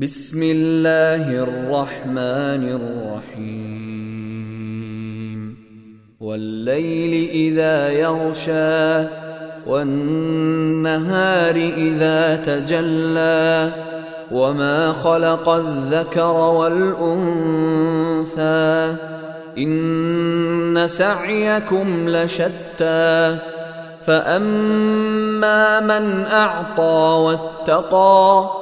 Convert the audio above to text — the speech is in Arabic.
بسم الله الرحمن الرحيم. والليل إذا يغشى والنهار إذا تجلى وما خلق الذكر والأنثى إن سعيكم لشتى. فأما من أعطى واتقى